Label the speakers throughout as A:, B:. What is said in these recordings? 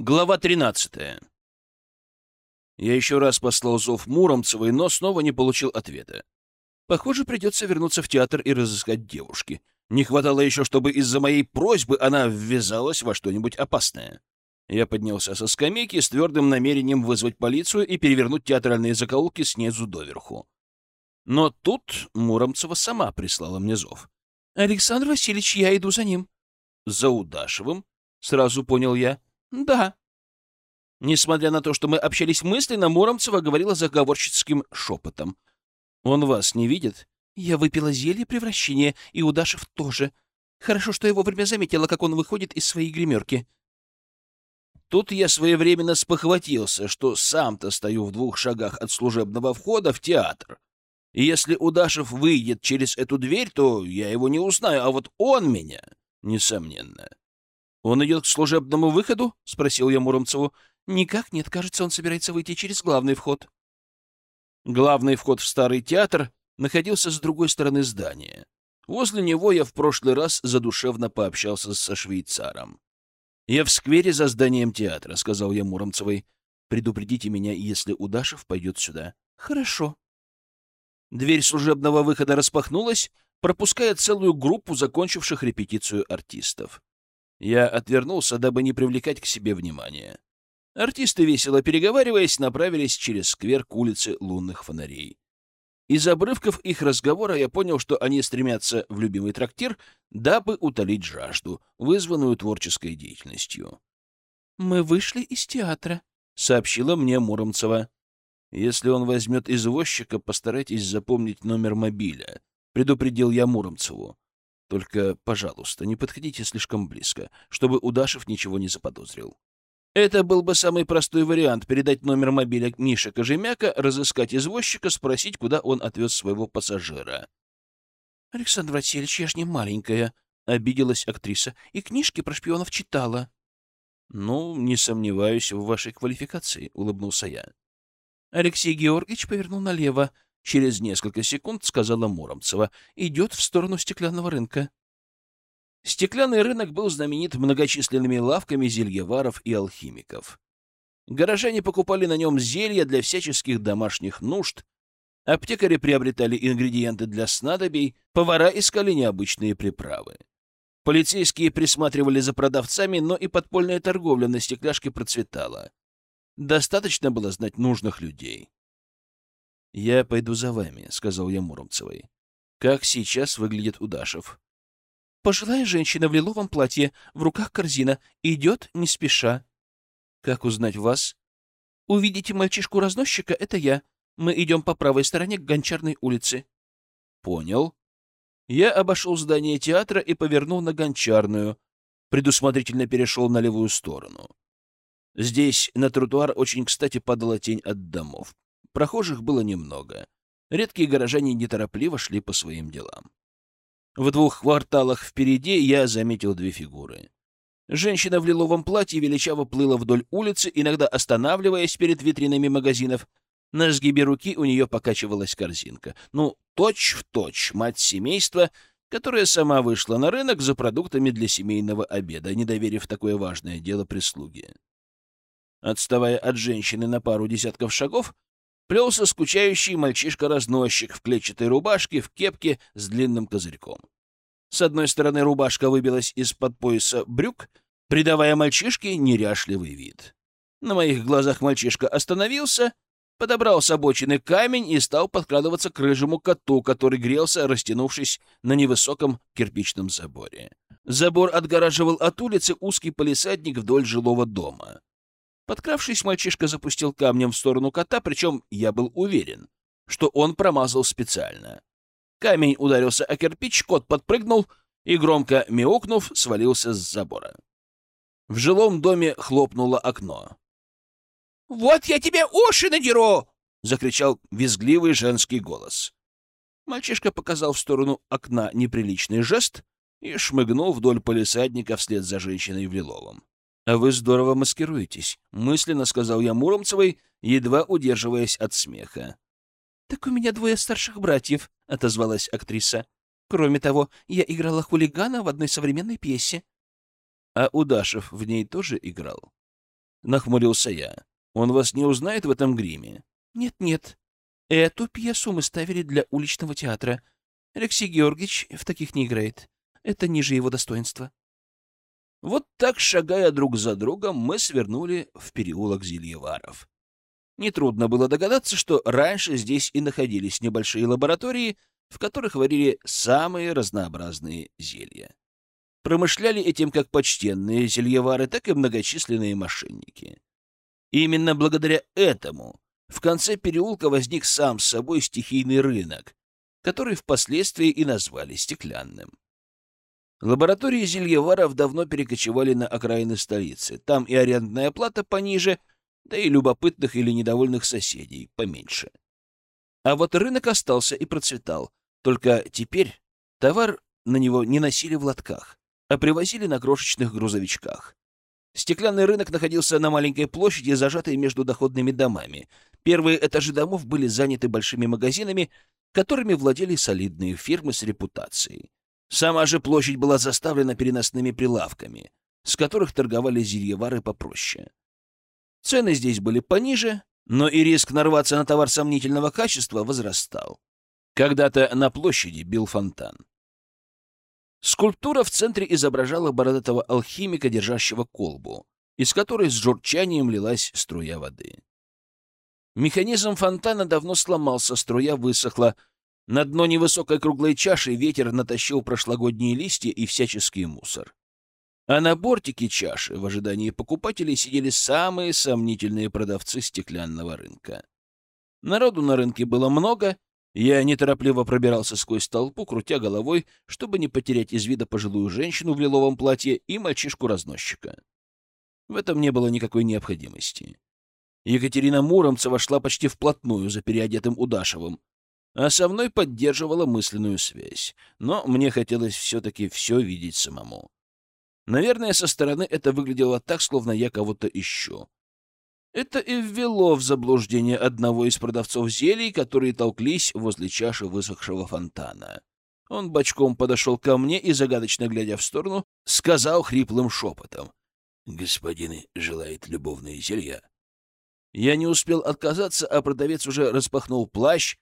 A: Глава 13. Я еще раз послал зов Муромцевой, но снова не получил ответа. Похоже, придется вернуться в театр и разыскать девушки. Не хватало еще, чтобы из-за моей просьбы она ввязалась во что-нибудь опасное. Я поднялся со скамейки с твердым намерением вызвать полицию и перевернуть театральные закоулки снизу доверху. Но тут Муромцева сама прислала мне зов. «Александр Васильевич, я иду за ним». «За Удашевым?» — сразу понял я. «Да». Несмотря на то, что мы общались мысленно, Муромцева говорила заговорщицким шепотом. «Он вас не видит?» «Я выпила зелье превращения, и Удашев тоже. Хорошо, что я вовремя заметила, как он выходит из своей гримерки». Тут я своевременно спохватился, что сам-то стою в двух шагах от служебного входа в театр. И если Удашев выйдет через эту дверь, то я его не узнаю, а вот он меня, несомненно. «Он идет к служебному выходу?» — спросил я Муромцеву. «Никак нет. Кажется, он собирается выйти через главный вход». Главный вход в старый театр находился с другой стороны здания. Возле него я в прошлый раз задушевно пообщался со швейцаром. «Я в сквере за зданием театра», — сказал я Муромцевой. «Предупредите меня, если Удашев пойдет сюда». «Хорошо». Дверь служебного выхода распахнулась, пропуская целую группу закончивших репетицию артистов. Я отвернулся, дабы не привлекать к себе внимания. Артисты, весело переговариваясь, направились через сквер к улице лунных фонарей. Из обрывков их разговора я понял, что они стремятся в любимый трактир, дабы утолить жажду, вызванную творческой деятельностью. «Мы вышли из театра», — сообщила мне Муромцева. «Если он возьмет извозчика, постарайтесь запомнить номер мобиля», — предупредил я Муромцеву. Только, пожалуйста, не подходите слишком близко, чтобы Удашев ничего не заподозрил. Это был бы самый простой вариант — передать номер мобиля Миши Кожемяка, разыскать извозчика, спросить, куда он отвез своего пассажира. — Александр Васильевич, я ж не маленькая, — обиделась актриса, — и книжки про шпионов читала. — Ну, не сомневаюсь в вашей квалификации, — улыбнулся я. Алексей Георгиевич повернул налево, Через несколько секунд сказала Муромцева. Идет в сторону стеклянного рынка. Стеклянный рынок был знаменит многочисленными лавками зельеваров и алхимиков. Горожане покупали на нем зелья для всяческих домашних нужд, аптекари приобретали ингредиенты для снадобий, повара искали необычные приправы. Полицейские присматривали за продавцами, но и подпольная торговля на стекляшке процветала. Достаточно было знать нужных людей. «Я пойду за вами», — сказал я Муромцевой. «Как сейчас выглядит Удашев?» «Пожилая женщина в лиловом платье, в руках корзина, идет не спеша». «Как узнать вас?» «Увидите мальчишку-разносчика — это я. Мы идем по правой стороне к Гончарной улице». «Понял». Я обошел здание театра и повернул на Гончарную, предусмотрительно перешел на левую сторону. Здесь на тротуар очень кстати падала тень от домов. Прохожих было немного. Редкие горожане неторопливо шли по своим делам. В двух кварталах впереди я заметил две фигуры. Женщина в лиловом платье величаво плыла вдоль улицы, иногда останавливаясь перед витринами магазинов. На сгибе руки у нее покачивалась корзинка. Ну, точь-в-точь мать семейства, которая сама вышла на рынок за продуктами для семейного обеда, не доверив такое важное дело прислуге. Отставая от женщины на пару десятков шагов, плелся скучающий мальчишка-разносчик в клетчатой рубашке, в кепке с длинным козырьком. С одной стороны рубашка выбилась из-под пояса брюк, придавая мальчишке неряшливый вид. На моих глазах мальчишка остановился, подобрал с обочины камень и стал подкрадываться к рыжему коту, который грелся, растянувшись на невысоком кирпичном заборе. Забор отгораживал от улицы узкий полисадник вдоль жилого дома. Подкравшись, мальчишка запустил камнем в сторону кота, причем я был уверен, что он промазал специально. Камень ударился о кирпич, кот подпрыгнул и, громко мяукнув, свалился с забора. В жилом доме хлопнуло окно. «Вот я тебе уши надеру!» — закричал визгливый женский голос. Мальчишка показал в сторону окна неприличный жест и шмыгнул вдоль полисадника вслед за женщиной в лиловом. «А вы здорово маскируетесь», — мысленно сказал я Муромцевой, едва удерживаясь от смеха. «Так у меня двое старших братьев», — отозвалась актриса. «Кроме того, я играла хулигана в одной современной пьесе». «А Удашев в ней тоже играл?» — нахмурился я. «Он вас не узнает в этом гриме?»
B: «Нет-нет. Эту пьесу мы ставили для уличного театра. Алексей Георгиевич в таких не играет. Это ниже его достоинства».
A: Вот так, шагая друг за другом, мы свернули в переулок Зельеваров. Нетрудно было догадаться, что раньше здесь и находились небольшие лаборатории, в которых варили самые разнообразные зелья. Промышляли этим как почтенные зельевары, так и многочисленные мошенники. И именно благодаря этому в конце переулка возник сам собой стихийный рынок, который впоследствии и назвали стеклянным. Лаборатории зельеваров давно перекочевали на окраины столицы. Там и арендная плата пониже, да и любопытных или недовольных соседей поменьше. А вот рынок остался и процветал. Только теперь товар на него не носили в лотках, а привозили на крошечных грузовичках. Стеклянный рынок находился на маленькой площади, зажатой между доходными домами. Первые этажи домов были заняты большими магазинами, которыми владели солидные фирмы с репутацией. Сама же площадь была заставлена переносными прилавками, с которых торговали зельевары попроще. Цены здесь были пониже, но и риск нарваться на товар сомнительного качества возрастал. Когда-то на площади бил фонтан. Скульптура в центре изображала бородатого алхимика, держащего колбу, из которой с журчанием лилась струя воды. Механизм фонтана давно сломался, струя высохла, на дно невысокой круглой чаши ветер натащил прошлогодние листья и всяческий мусор. А на бортике чаши в ожидании покупателей сидели самые сомнительные продавцы стеклянного рынка. Народу на рынке было много, я неторопливо пробирался сквозь толпу, крутя головой, чтобы не потерять из вида пожилую женщину в лиловом платье и мальчишку-разносчика. В этом не было никакой необходимости. Екатерина Муромцева шла почти вплотную за переодетым Удашевым, а со мной поддерживала мысленную связь. Но мне хотелось все-таки все видеть самому. Наверное, со стороны это выглядело так, словно я кого-то ищу. Это и ввело в заблуждение одного из продавцов зелий, которые толклись возле чаши высохшего фонтана. Он бочком подошел ко мне и, загадочно глядя в сторону, сказал хриплым шепотом. — Господин желает любовные зелья. Я не успел отказаться, а продавец уже распахнул плащ,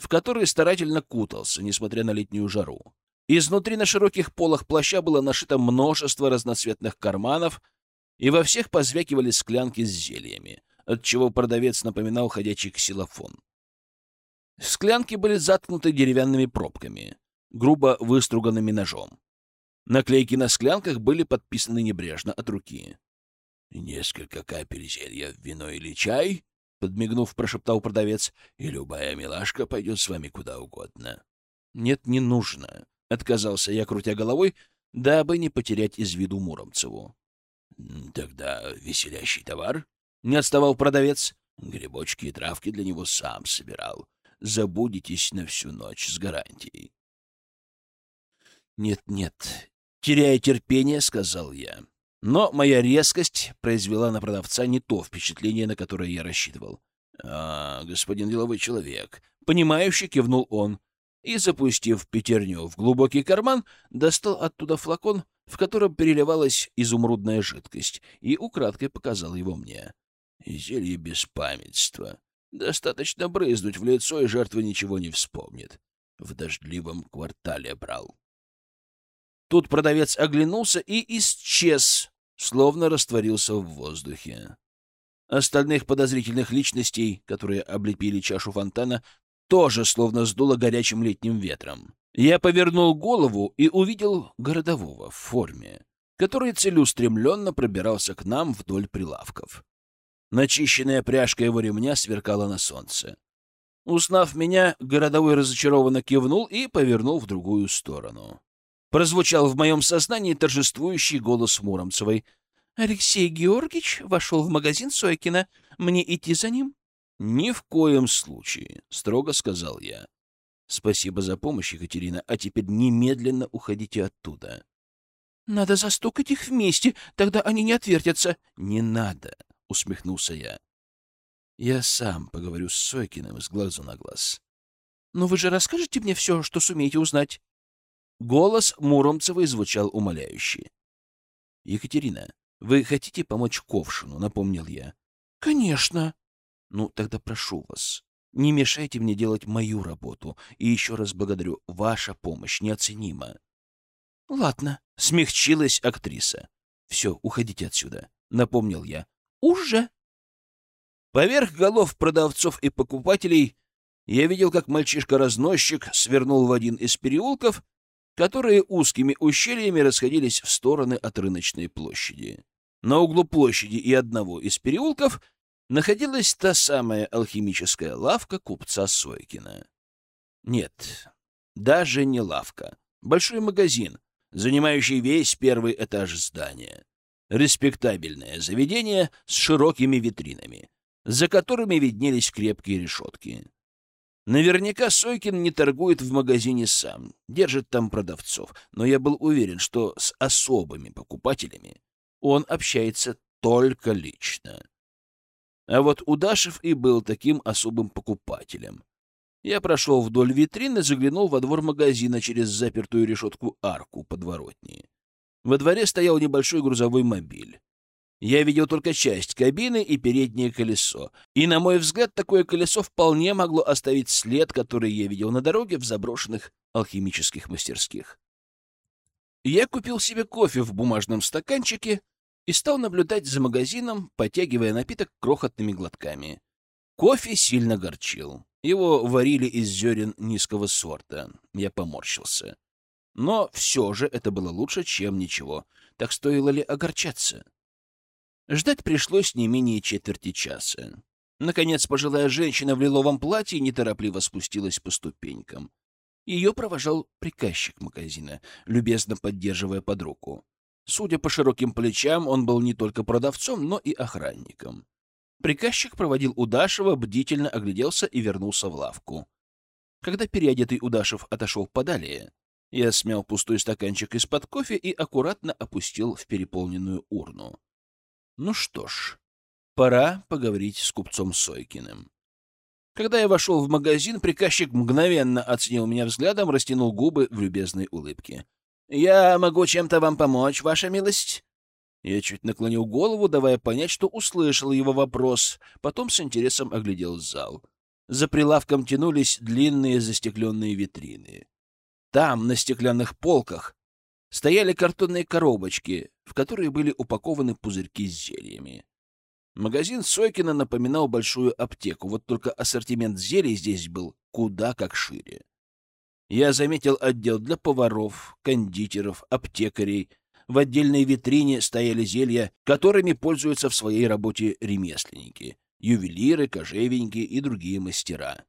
A: в который старательно кутался, несмотря на летнюю жару. Изнутри на широких полах плаща было нашито множество разноцветных карманов, и во всех позвякивали склянки с зельями, отчего продавец напоминал ходячий ксилофон. Склянки были заткнуты деревянными пробками, грубо выструганными ножом. Наклейки на склянках были подписаны небрежно от руки. «Несколько капель зелья в вино или чай?» — подмигнув, прошептал продавец, — и любая милашка пойдет с вами куда угодно. — Нет, не нужно, — отказался я, крутя головой, дабы не потерять из виду Муромцеву. — Тогда веселящий товар? — не отставал продавец. — Грибочки и травки для него сам собирал. Забудетесь на всю ночь с гарантией. «Нет, — Нет-нет, теряя терпение, — сказал я. Но моя резкость произвела на продавца не то впечатление, на которое я рассчитывал. «А, господин деловой человек», — понимающе кивнул он, и, запустив пятерню в глубокий карман, достал оттуда флакон, в котором переливалась изумрудная жидкость, и украдкой показал его мне. Зелье беспамятства. Достаточно брызнуть в лицо, и жертва ничего не вспомнит. В дождливом квартале брал. Тут продавец оглянулся и исчез, словно растворился в воздухе. Остальных подозрительных личностей, которые облепили чашу фонтана, тоже словно сдуло горячим летним ветром. Я повернул голову и увидел городового в форме, который целеустремленно пробирался к нам вдоль прилавков. Начищенная пряжка его ремня сверкала на солнце. Узнав меня, городовой разочарованно кивнул и повернул в другую сторону. Прозвучал в моем сознании торжествующий голос Муромцевой. «Алексей Георгиевич вошел в магазин Сойкина. Мне идти за ним?» «Ни в коем случае», — строго сказал я. «Спасибо за помощь, Екатерина, а теперь немедленно уходите оттуда». «Надо застукать их вместе, тогда они не отвертятся». «Не надо», — усмехнулся я. «Я сам поговорю с Сойкиным с глазу на глаз». «Но вы же расскажете мне все, что сумеете узнать?» Голос Муромцевой звучал умоляюще. «Екатерина, Вы хотите помочь Ковшину, напомнил я.
B: Конечно.
A: Ну, тогда прошу вас, не мешайте мне делать мою работу. И еще раз благодарю, ваша помощь неоценима.
B: Ладно,
A: смягчилась актриса. Все, уходите отсюда, напомнил я.
B: Уже.
A: Поверх голов продавцов и покупателей я видел, как мальчишка-разносчик свернул в один из переулков, которые узкими ущельями расходились в стороны от рыночной площади. На углу площади и одного из переулков находилась та самая алхимическая лавка купца Сойкина. Нет, даже не лавка. Большой магазин, занимающий весь первый этаж здания. Респектабельное заведение с широкими витринами, за которыми виднелись крепкие решетки. Наверняка Сойкин не торгует в магазине сам, держит там продавцов, но я был уверен, что с особыми покупателями он общается только лично. А вот Удашев и был таким особым покупателем. Я прошел вдоль витрины, заглянул во двор магазина через запертую решетку арку подворотни. Во дворе стоял небольшой грузовой мобиль. Я видел только часть кабины и переднее колесо. И, на мой взгляд, такое колесо вполне могло оставить след, который я видел на дороге в заброшенных алхимических мастерских. Я купил себе кофе в бумажном стаканчике и стал наблюдать за магазином, потягивая напиток крохотными глотками. Кофе сильно горчил. Его варили из зерен низкого сорта. Я поморщился. Но все же это было лучше, чем ничего. Так стоило ли огорчаться? Ждать пришлось не менее четверти часа. Наконец, пожилая женщина в лиловом платье неторопливо спустилась по ступенькам. Ее провожал приказчик магазина, любезно поддерживая под руку. Судя по широким плечам, он был не только продавцом, но и охранником. Приказчик проводил Удашева, бдительно огляделся и вернулся в лавку. Когда переодетый Удашев отошел подалее, я смял пустой стаканчик из-под кофе и аккуратно опустил в переполненную урну. Ну что ж, пора поговорить с купцом Сойкиным. Когда я вошел в магазин, приказчик мгновенно оценил меня взглядом, растянул губы в любезной улыбке. «Я могу чем-то вам помочь, ваша милость?» Я чуть наклонил голову, давая понять, что услышал его вопрос, потом с интересом оглядел зал. За прилавком тянулись длинные застекленные витрины. Там, на стеклянных полках, стояли картонные коробочки, в которые были упакованы пузырьки с зельями. Магазин Сойкина напоминал большую аптеку, вот только ассортимент зелий здесь был куда как шире. Я заметил отдел для поваров, кондитеров, аптекарей. В отдельной витрине стояли зелья, которыми пользуются в своей работе ремесленники, ювелиры, кожевенники и другие мастера.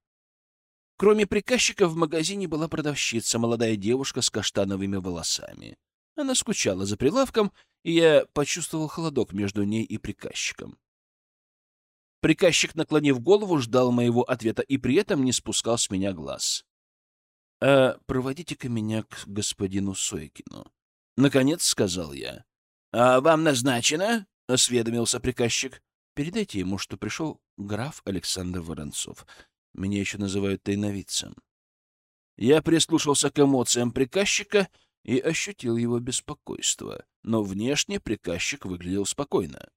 A: Кроме приказчика в магазине была продавщица, молодая девушка с каштановыми волосами. Она скучала за прилавком, и я почувствовал холодок между ней и приказчиком. Приказчик, наклонив голову, ждал моего ответа и при этом не спускал с меня глаз. «А проводите-ка меня к господину Сойкину». Наконец сказал я. «А вам назначено?» — осведомился приказчик. «Передайте ему, что пришел граф Александр Воронцов. Меня еще называют тайновидцем. Я прислушался к эмоциям приказчика и ощутил его беспокойство, но внешне приказчик выглядел спокойно.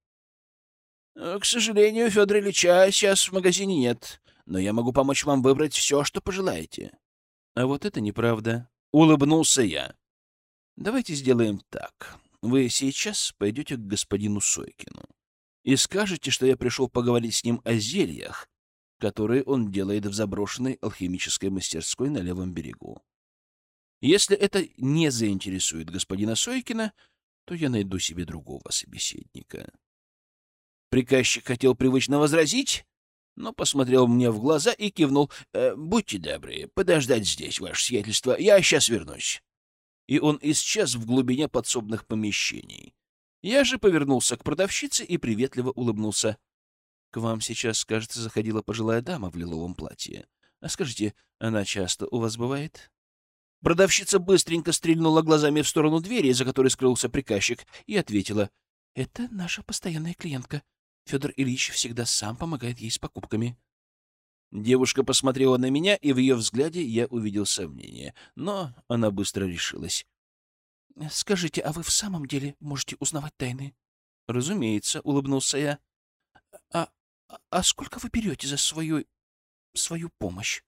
A: «Э, — К сожалению, Федор Ильича сейчас в магазине нет, но я могу помочь вам выбрать все, что пожелаете. — А вот это неправда. Улыбнулся я. — Давайте сделаем так. Вы сейчас пойдете к господину Сойкину и скажете, что я пришел поговорить с ним о зельях, которые он делает в заброшенной алхимической мастерской на левом берегу. Если это не заинтересует господина Сойкина, то я найду себе другого собеседника. Приказчик хотел привычно возразить, но посмотрел мне в глаза и кивнул. «Э, «Будьте добры, подождать здесь, ваше сиятельство, я сейчас вернусь». И он исчез в глубине подсобных помещений. Я же повернулся к продавщице и приветливо улыбнулся. К вам сейчас, кажется, заходила пожилая дама в лиловом платье. А скажите, она часто у вас бывает? Продавщица быстренько стрельнула глазами в сторону двери, за которой скрылся приказчик, и ответила. — Это наша постоянная клиентка. Федор Ильич всегда сам помогает ей с покупками. Девушка посмотрела на меня, и в ее взгляде я увидел сомнение. Но она быстро решилась. — Скажите, а вы в самом деле можете узнавать тайны?
B: Разумеется, улыбнулся я. А, а сколько вы берете за свою свою помощь?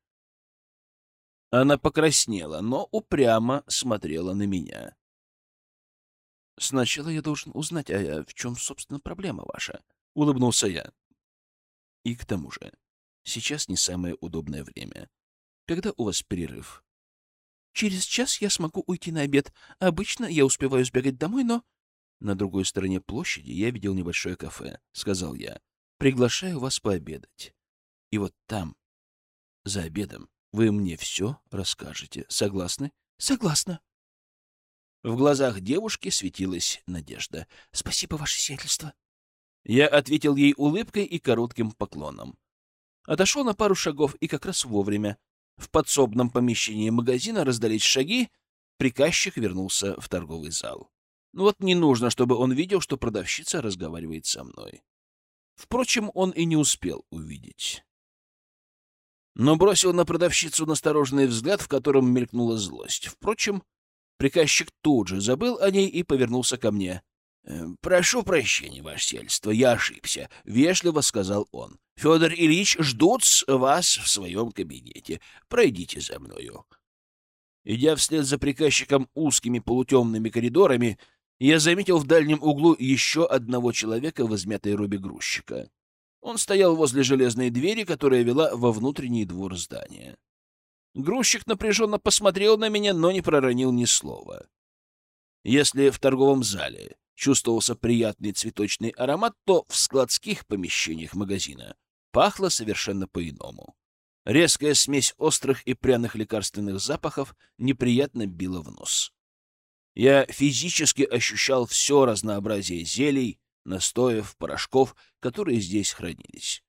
A: Она покраснела, но упрямо смотрела на меня.
B: Сначала я должен узнать, а в чем, собственно, проблема ваша? Улыбнулся я. И к тому же, сейчас не самое удобное время. Когда у вас перерыв? Через час я смогу уйти на обед. Обычно я успеваю сбегать домой, но... На другой стороне площади я видел небольшое кафе, — сказал я. Приглашаю вас пообедать. И вот там, за обедом, вы мне все расскажете. Согласны? Согласна. В глазах девушки светилась надежда. Спасибо, ваше сиятельство. Я ответил ей улыбкой и коротким поклоном. Отошел на пару шагов и как раз вовремя. В подсобном помещении магазина раздались шаги, приказчик вернулся в торговый зал. Ну вот не нужно, чтобы он видел, что продавщица разговаривает со мной. Впрочем, он и не успел увидеть. Но бросил на продавщицу настороженный взгляд, в котором мелькнула злость. Впрочем, приказчик тут же забыл о ней и повернулся ко мне. «Э, «Прошу прощения, ваше сельство, я ошибся», — вежливо сказал он. «Федор Ильич ждут вас в своем кабинете. Пройдите за мною». Идя вслед за приказчиком узкими полутемными коридорами, я заметил в дальнем углу еще одного человека в измятой робе грузчика. Он стоял возле железной двери, которая вела во внутренний двор здания. Грузчик напряженно посмотрел на меня, но не проронил ни слова. Если в торговом зале чувствовался приятный цветочный аромат, то в складских помещениях магазина пахло совершенно по-иному. Резкая смесь острых и пряных лекарственных запахов неприятно била в нос. Я физически ощущал все разнообразие зелий, настоев, порошков, которые здесь хранились.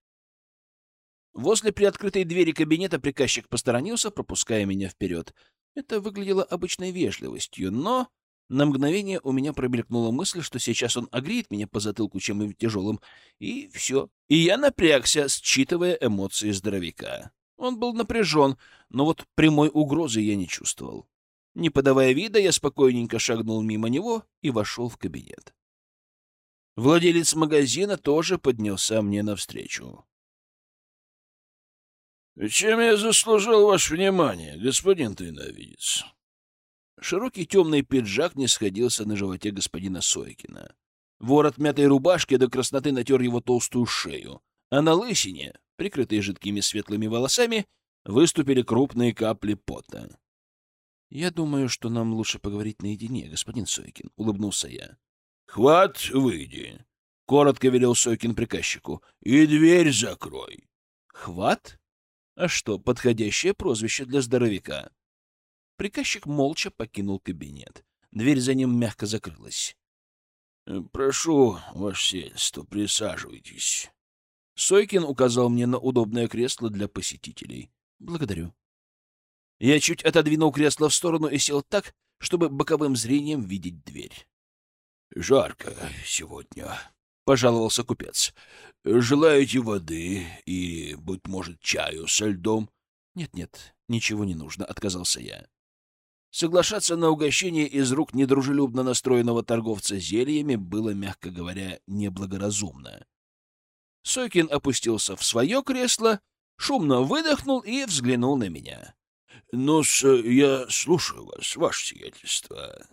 B: Возле приоткрытой двери кабинета приказчик посторонился, пропуская меня вперед. Это выглядело обычной вежливостью, но на мгновение у меня промелькнула мысль, что сейчас он огреет меня по затылку чем-нибудь тяжелым, и все. И я напрягся, считывая эмоции здоровяка. Он был напряжен, но вот прямой угрозы я не чувствовал. Не подавая вида, я спокойненько шагнул мимо него и вошел в кабинет. Владелец магазина тоже поднялся мне навстречу.
C: «Чем я заслужил ваше внимание, господин тайновидец?»
A: Широкий темный пиджак не сходился на животе господина Сойкина. Ворот мятой рубашки до красноты натер его толстую шею, а на лысине, прикрытой жидкими светлыми волосами, выступили крупные капли пота. — Я думаю, что нам лучше поговорить наедине, господин Сойкин, — улыбнулся я.
C: — Хват, выйди, — коротко велел Сойкин приказчику, — и дверь закрой.
A: — Хват? А что, подходящее прозвище для здоровяка? Приказчик молча покинул кабинет. Дверь за ним мягко закрылась.
C: «Э, — Прошу, ваше сельство, присаживайтесь.
A: Сойкин указал мне на удобное кресло для посетителей. — Благодарю. Я чуть отодвинул кресло в сторону и сел так, чтобы боковым зрением видеть дверь.
C: — Жарко сегодня, — пожаловался купец. — Желаете воды и, быть может, чаю со льдом?
A: Нет, — Нет-нет, ничего не нужно, — отказался я. Соглашаться на угощение из рук недружелюбно настроенного торговца зельями было, мягко говоря, неблагоразумно. Сойкин опустился в свое кресло, шумно выдохнул и взглянул на меня.
C: — Ну, я слушаю вас, ваше сиятельство.